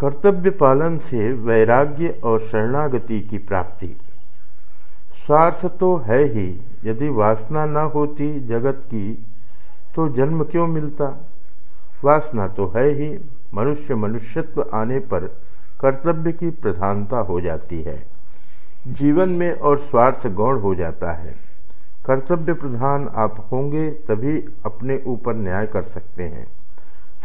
कर्तव्य पालन से वैराग्य और शरणागति की प्राप्ति। स्वार्थ तो है ही, यदि वासना न होती जगत की तो जन्म क्यों मिलता? वासना तो है ही, मनुष्य मनुष्यत्व आने पर कर्तव्य की प्रधानता हो जाती है। जीवन में और स्वार्थ गौण हो जाता है। कर्तव्य प्रधान आप होंगे, तभी अपने ऊपर न्याय कर सकते हैं।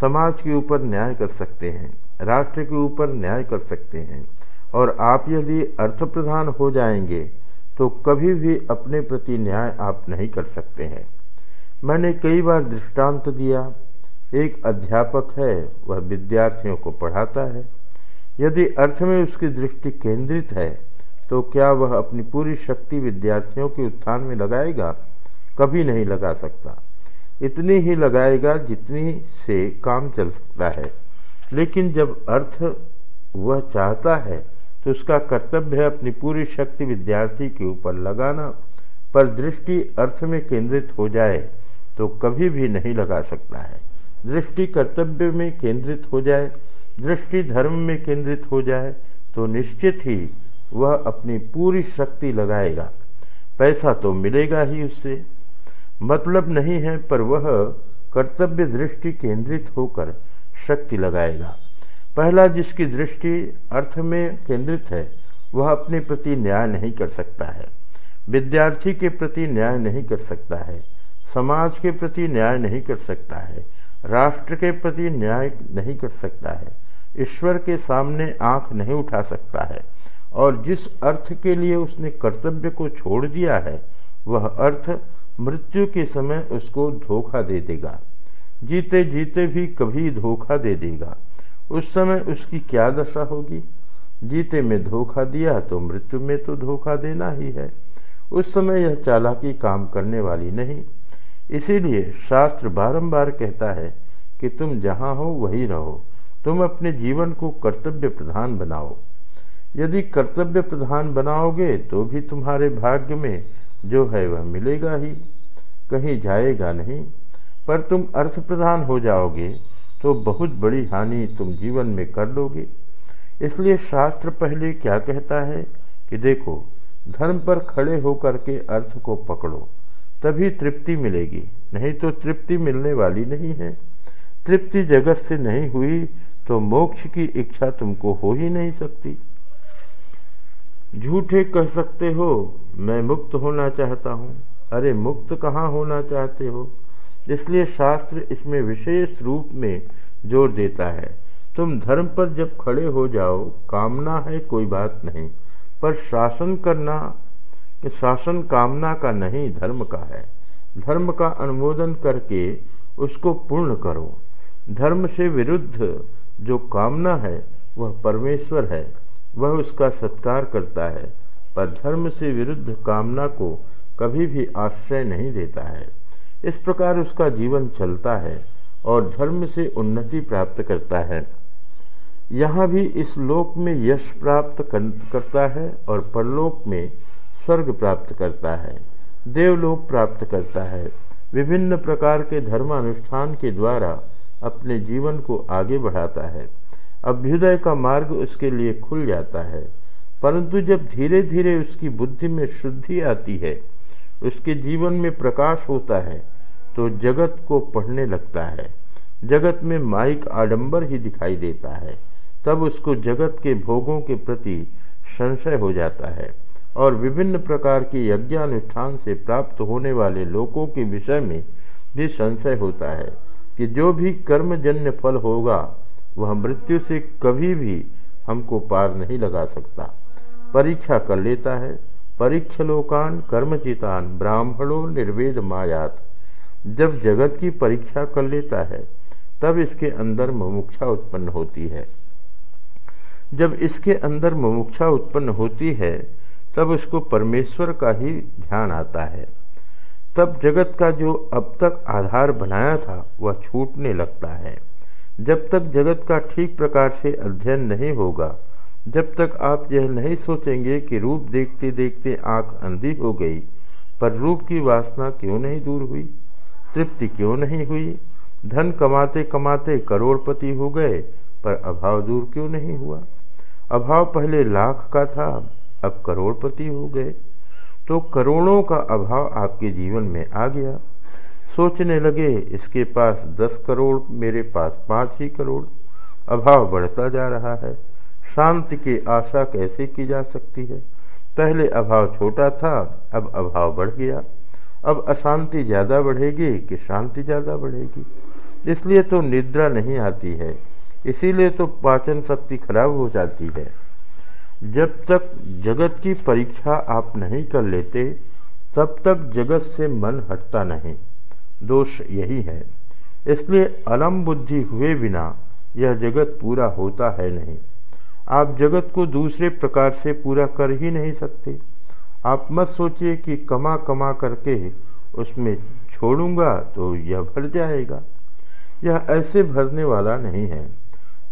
समाज के ऊपर न्याय कर सकते हैं। राष्ट्र के ऊपर न्याय कर सकते हैं। और आप यदि अर्थ प्रधान हो जाएँगे तो कभी भी अपने प्रति न्याय आप नहीं कर सकते हैं। मैंने कई बार दृष्टांत दिया। एक अध्यापक है, वह विद्यार्थियों को पढ़ाता है। यदि अर्थ में उसकी दृष्टि केंद्रित है तो क्या वह अपनी पूरी शक्ति विद्यार्थियों के उत्थान में लगाएगा? कभी नहीं लगा सकता। इतनी ही लगाएगा जितनी से काम चल सकता है। लेकिन जब अर्थ वह चाहता है तो उसका कर्तव्य है अपनी पूरी शक्ति विद्यार्थी के ऊपर लगाना। पर दृष्टि अर्थ में केंद्रित हो जाए तो कभी भी नहीं लगा सकता है। दृष्टि कर्तव्य में केंद्रित हो जाए, दृष्टि धर्म में केंद्रित हो जाए तो निश्चित ही वह अपनी पूरी शक्ति लगाएगा। पैसा तो मिलेगा ही उससे। मतलब नहीं है, पर वह कर्तव्य दृष्टि केंद्रित होकर शक्ति लगाएगा। पहला जिसकी दृष्टि अर्थ में केंद्रित है, वह अपने प्रति न्याय नहीं कर सकता है। विद्यार्थी के प्रति न्याय नहीं कर सकता है। समाज के प्रति न्याय नहीं कर सकता है। राष्ट्र के प्रति न्याय नहीं कर सकता है। ईश्वर के सामने आँख नहीं उठा सकता है। और जिस अर्थ के लिए उसने कर्तव्य को छोड़ दिया है, वह अर्थ मृत्यु के समय उसको धोखा दे देगा। जीते जीते भी कभी धोखा दे देगा। उस समय उसकी क्या दशा होगी? जीते में धोखा दिया तो मृत्यु में तो धोखा देना ही है। उस समय यह चालाकी काम करने वाली नहीं। इसीलिए शास्त्र बारंबार कहता है कि तुम जहाँ हो वही रहो। तुम अपने जीवन को कर्तव्य प्रधान बनाओ। यदि कर्तव्य प्रधान बनाओगे तो भी तुम्हारे भाग्य में जो है वह मिलेगा ही। कहीं जाएगा नहीं। पर तुम अर्थ प्रधान हो जाओगे तो बहुत बड़ी हानि तुम जीवन में कर लोगे। इसलिए शास्त्र पहले क्या कहता है कि देखो, धर्म पर खड़े होकर के अर्थ को पकड़ो, तभी तृप्ति मिलेगी, नहीं तो तृप्ति मिलने वाली नहीं है। तृप्ति जगत से नहीं हुई तो मोक्ष की इच्छा तुमको हो ही नहीं सकती। झूठे कह सकते हो, मैं मुक्त होना चाहता हूँ। अरे, मुक्त कहाँ होना चाहते हो? इसलिए शास्त्र इसमें विशेष रूप में ज़ोर देता है। तुम धर्म पर जब खड़े हो जाओ, कामना है कोई बात नहीं, पर शासन करना, शासन कामना का नहीं, धर्म का है। धर्म का अनुमोदन करके उसको पूर्ण करो। धर्म से विरुद्ध जो कामना है, वह परमेश्वर है, वह उसका सत्कार करता है, पर धर्म से विरुद्ध कामना को कभी भी आश्रय नहीं देता है। इस प्रकार उसका जीवन चलता है और धर्म से उन्नति प्राप्त करता है। यहाँ भी इस लोक में यश प्राप्त करता है और परलोक में स्वर्ग प्राप्त करता है। देवलोक प्राप्त करता है। विभिन्न प्रकार के धर्मानुष्ठान के द्वारा अपने जीवन को आगे बढ़ाता है। अभ्युदय का मार्ग उसके लिए खुल जाता है। परंतु जब धीरे धीरे उसकी बुद्धि में शुद्धि आती है उसके जीवन में प्रकाश होता है तो जगत को पढ़ने लगता है। जगत में माइक आडंबर ही दिखाई देता है। तब उसको जगत के भोगों के प्रति संशय हो जाता है और विभिन्न प्रकार के यज्ञानुष्ठान से प्राप्त होने वाले लोगों के विषय में भी संशय होता है कि जो भी कर्मजन्य फल होगा, वह मृत्यु से कभी भी हमको पार नहीं लगा सकता। परीक्षा कर लेता है परीक्षलोकान कर्मचितान ब्राह्मणों निर्वेद मायात। जब जगत की परीक्षा कर लेता है, तब इसके अंदर मुमुक्षा उत्पन्न होती है। जब इसके अंदर मुमुक्षा उत्पन्न होती है, तब उसको परमेश्वर का ही ध्यान आता है। तब जगत का जो अब तक आधार बनाया था, वह छूटने लगता है। जब तक जगत का ठीक प्रकार से अध्ययन नहीं होगा जब तक आप यह नहीं सोचेंगे कि रूप देखते देखते आँख अंधी हो गई, पर रूप की वासना क्यों नहीं दूर हुई? तृप्ति क्यों नहीं हुई? धन कमाते कमाते करोड़पति हो गए, पर अभाव दूर क्यों नहीं हुआ? अभाव पहले लाख का था, अब करोड़पति हो गए। तो करोड़ों का अभाव आपके जीवन में आ गया। सोचने लगे, इसके पास दस करोड़, मेरे पास पाँच ही करोड़। अभाव बढ़ता जा रहा है। शांति की आशा कैसे की जा सकती है? पहले अभाव छोटा था, अब अभाव बढ़ गया। अब अशांति ज़्यादा बढ़ेगी कि शांति ज़्यादा बढ़ेगी। इसलिए तो निद्रा नहीं आती है, इसीलिए तो पाचन शक्ति खराब हो जाती है। जब तक जगत की परीक्षा आप नहीं कर लेते, तब तक जगत से मन हटता नहीं। दोष यही है। इसलिए अलम बुद्धि हुए बिना यह जगत पूरा होता है नहीं। आप जगत को दूसरे प्रकार से पूरा कर ही नहीं सकते। आप मत सोचिए कि कमा कमा करके उसमें छोड़ूँगा तो यह भर जाएगा। यह ऐसे भरने वाला नहीं है।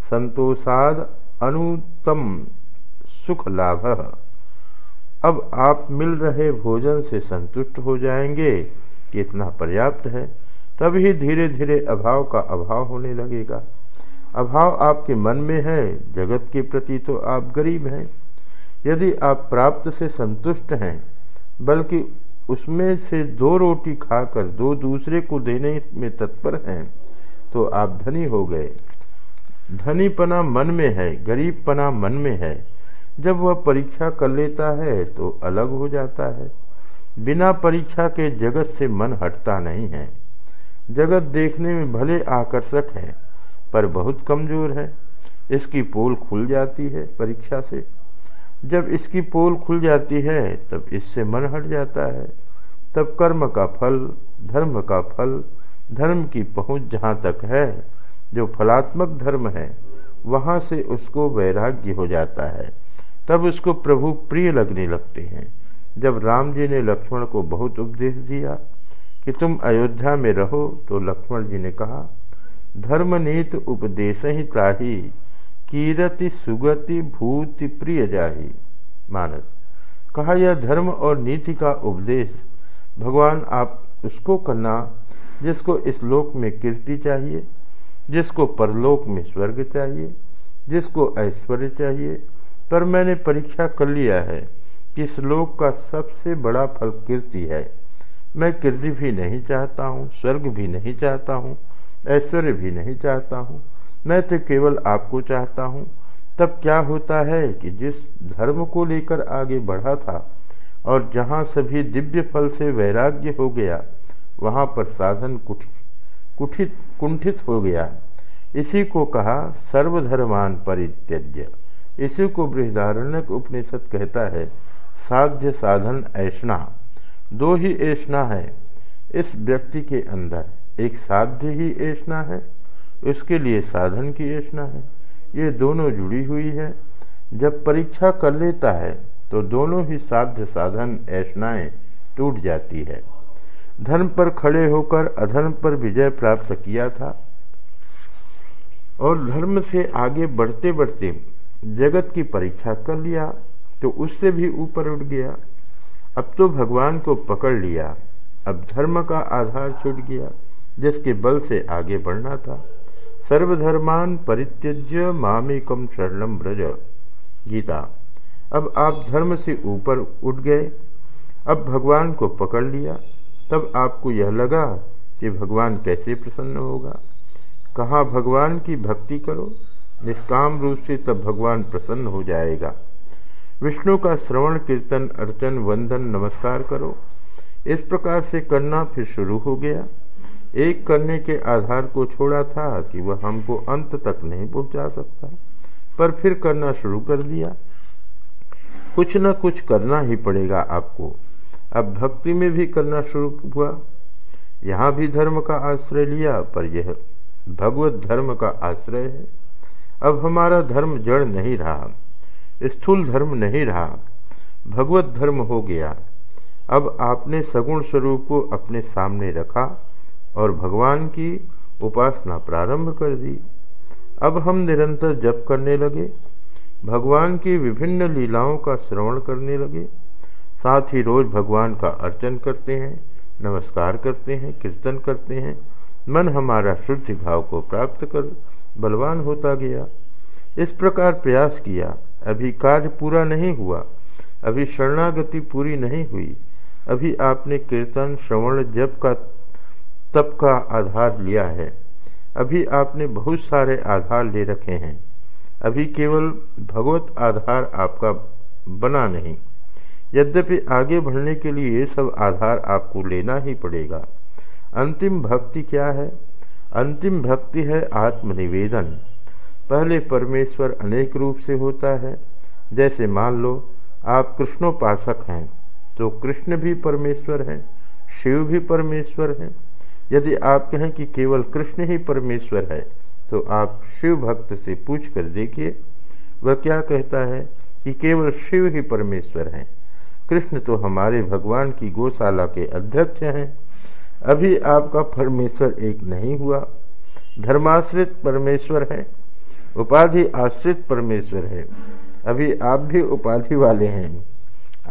संतोषाद अनुतम सुख लाभ। अब आप मिल रहे भोजन से संतुष्ट हो जाएँगे, कि इतना पर्याप्त है, तभी धीरे धीरे अभाव का अभाव होने लगेगा। अभाव आपके मन में है, जगत के प्रति तो आप गरीब हैं। यदि आप प्राप्त से संतुष्ट हैं, बल्कि उसमें से दो रोटी खाकर दो दूसरे को देने में तत्पर हैं तो आप धनी हो गए। धनीपना मन में है, गरीबपना मन में है। जब वह परीक्षा कर लेता है तो अलग हो जाता है। बिना परीक्षा के जगत से मन हटता नहीं है। जगत देखने में भले आकर्षक है पर बहुत कमज़ोर है। इसकी पोल खुल जाती है परीक्षा से। जब इसकी पोल खुल जाती है, तब इससे मन हट जाता है। तब कर्म का फल, धर्म का फल, धर्म की पहुँच जहाँ तक है, जो फलात्मक धर्म है, वहाँ से उसको वैराग्य हो जाता है। तब उसको प्रभु प्रिय लगने लगते हैं। जब राम जी ने लक्ष्मण को बहुत उपदेश दिया कि तुम अयोध्या में रहो तो लक्ष्मण जी ने कहा धर्मनीत उपदेश ही ताही कीरति सुगति भूति प्रिय जाही मानस, कहा यह धर्म और नीति का उपदेश, भगवान आप उसको करना जिसको इस लोक में कीर्ति चाहिए, जिसको परलोक में स्वर्ग चाहिए, जिसको ऐश्वर्य चाहिए, पर मैंने परीक्षा कर लिया है कि श्लोक का सबसे बड़ा फल कीर्ति है। मैं कीर्ति भी नहीं चाहता हूँ, स्वर्ग भी नहीं चाहता हूँ ऐश्वर्य भी नहीं चाहता हूँ। मैं तो केवल आपको चाहता हूँ। तब क्या होता है कि जिस धर्म को लेकर आगे बढ़ा था और जहाँ सभी दिव्य फल से वैराग्य हो गया, वहाँ पर साधन कुठ, कुठित, कुंठित हो गया। इसी को कहा सर्वधर्मान परित्यज्य। इसी को बृहदारण्य उपनिषद कहता है, साध्य साधन ऐषणा। दो ही ऐषणा है इस व्यक्ति के अंदर। एक साध्य ही ऐषणा है, उसके लिए साधन की ऐषणा है। ये दोनों जुड़ी हुई है। जब परीक्षा कर लेता है तो दोनों ही साध्य साधन ऐषणाएँ टूट जाती है। धर्म पर खड़े होकर अधर्म पर विजय प्राप्त किया था। और धर्म से आगे बढ़ते बढ़ते जगत की परीक्षा कर लिया तो उससे भी ऊपर उठ गया। अब तो भगवान को पकड़ लिया। अब धर्म का आधार छूट गया। जिसके बल से आगे बढ़ना था। सर्वधर्मान परित्यज्य मामेकम शरणम ब्रज गीता, अब आप धर्म से ऊपर उठ गए, अब भगवान को पकड़ लिया, तब आपको यह लगा कि भगवान कैसे प्रसन्न होगा। कहाँ भगवान की भक्ति करो, निष्काम रूप से तब भगवान प्रसन्न हो जाएगा। विष्णु का श्रवण, कीर्तन, अर्चन, वंदन, नमस्कार करो। इस प्रकार से करना फिर शुरू हो गया। एक करने के आधार को छोड़ा था कि वह हमको अंत तक नहीं पहुँचा सकता। पर फिर करना शुरू कर दिया। कुछ न कुछ करना ही पड़ेगा आपको। अब भक्ति में भी करना शुरू हुआ। यहाँ भी धर्म का आश्रय लिया, पर यह भगवत धर्म का आश्रय है। अब हमारा धर्म जड़ नहीं रहा, स्थूल धर्म नहीं रहा, भगवत धर्म हो गया। अब आपने सगुण स्वरूप को अपने सामने रखा। और भगवान की उपासना प्रारंभ कर दी। अब हम निरंतर जप करने लगे। भगवान की विभिन्न लीलाओं का श्रवण करने लगे। साथ ही रोज भगवान का अर्चन करते हैं, नमस्कार करते हैं, कीर्तन करते हैं। मन हमारा शुद्ध भाव को प्राप्त कर बलवान होता गया। इस प्रकार प्रयास किया। अभी कार्य पूरा नहीं हुआ। अभी शरणागति पूरी नहीं हुई। अभी आपने कीर्तन, श्रवण, जप का तप का आधार लिया है। अभी आपने बहुत सारे आधार ले रखे हैं। अभी केवल भगवत आधार आपका बना नहीं। यद्यपि आगे बढ़ने के लिए ये सब आधार आपको लेना ही पड़ेगा। अंतिम भक्ति क्या है? अंतिम भक्ति है आत्मनिवेदन। पहले परमेश्वर अनेक रूप से होता है। जैसे मान लो, आप कृष्णोपासक हैं तो कृष्ण भी परमेश्वर हैं, शिव भी परमेश्वर हैं यदि आप कहें कि केवल कृष्ण ही परमेश्वर है तो आप शिव भक्त से पूछ कर देखिए, वह क्या कहता है कि केवल शिव ही परमेश्वर हैं। कृष्ण तो हमारे भगवान की गौशाला के अध्यक्ष हैं। अभी आपका परमेश्वर एक नहीं हुआ। धर्माश्रित परमेश्वर है, उपाधि आश्रित परमेश्वर है। अभी आप भी उपाधि वाले हैं।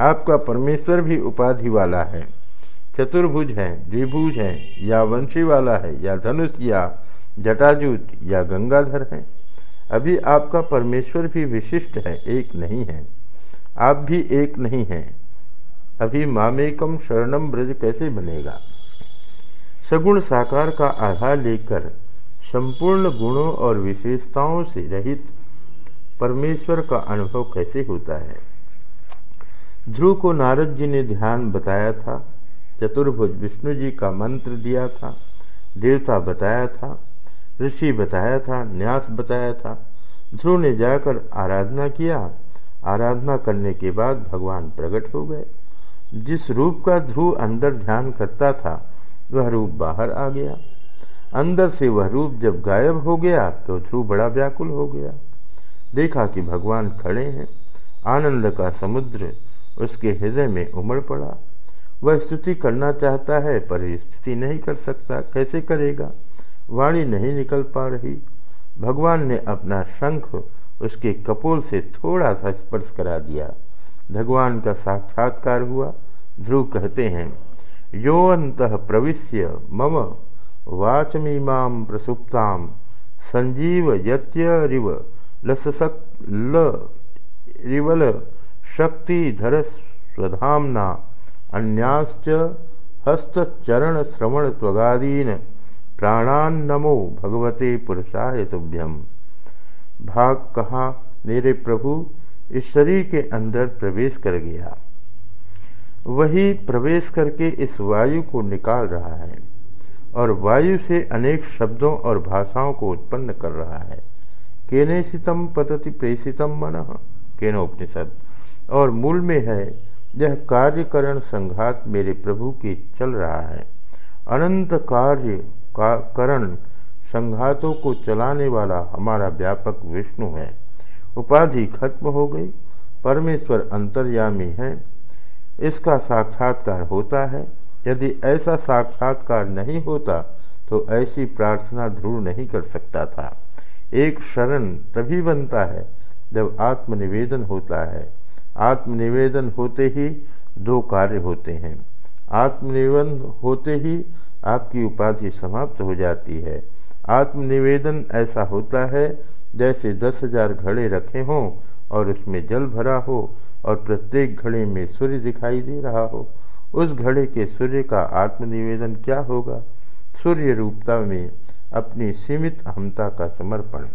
आपका परमेश्वर भी उपाधि वाला है। चतुर्भुज है, द्विभुज है, या वंशी वाला है, या धनुष, या जटाजूत, या गंगाधर है। अभी आपका परमेश्वर भी विशिष्ट है, एक नहीं है। आप भी एक नहीं हैं। अभी मामेकम शरणम ब्रज कैसे बनेगा? सगुण साकार का आधार लेकर संपूर्ण गुणों और विशेषताओं से रहित परमेश्वर का अनुभव कैसे होता है? ध्रुव को नारद जी ने ध्यान बताया था। चतुर्भुज विष्णु जी का मंत्र दिया था, देवता बताया था, ऋषि बताया था, न्यास बताया था। ध्रुव ने जाकर आराधना किया। आराधना करने के बाद भगवान प्रकट हो गए। जिस रूप का ध्रुव अंदर ध्यान करता था, वह रूप बाहर आ गया। अंदर से वह रूप जब गायब हो गया तो ध्रुव बड़ा व्याकुल हो गया। देखा कि भगवान खड़े हैं। आनंद का समुद्र उसके हृदय में उमड़ पड़ा। वह स्तुति करना चाहता है, पर स्तुति नहीं कर सकता। कैसे करेगा? वाणी नहीं निकल पा रही। भगवान ने अपना शंख उसके कपोल से थोड़ा सा स्पर्श करा दिया। भगवान का साक्षात्कार हुआ। ध्रुव कहते हैं यो अंत प्रविश्य मम वाचमीमा प्रसुप्ता। संजीव यत्यरिव लससक ल शक्तिधर अन्याश्च हस्तचरण श्रवण त्वगादीन प्राणान नमो भगवते पुरुषाय तुभ्यम। भाग कहा? मेरे प्रभु, इस शरीर के अंदर प्रवेश कर गया। वही प्रवेश करके इस वायु को निकाल रहा है और वायु से अनेक शब्दों और भाषाओं को उत्पन्न कर रहा है। केनेशितम पतति प्रेषितम मन, केनोपनिषद। और मूल में है यह कार्यकरण संघात मेरे प्रभु की चल रहा है। अनंत कार्य का करण संघातों को चलाने वाला हमारा व्यापक विष्णु है। उपाधि खत्म हो गई, परमेश्वर अंतर्यामी है। इसका साक्षात्कार होता है। यदि ऐसा साक्षात्कार नहीं होता तो ऐसी प्रार्थना ध्रुव नहीं कर सकता था। एक शरण तभी बनता है जब आत्मनिवेदन होता है। आत्मनिवेदन होते ही दो कार्य होते हैं। आत्मनिवेदन होते ही आपकी उपाधि समाप्त हो जाती है। आत्मनिवेदन ऐसा होता है जैसे दस हज़ार घड़े रखे हों और उसमें जल भरा हो और प्रत्येक घड़े में सूर्य दिखाई दे रहा हो। उस घड़े के सूर्य का आत्मनिवेदन क्या होगा? सूर्य रूपता में अपनी सीमित अहमता का समर्पण।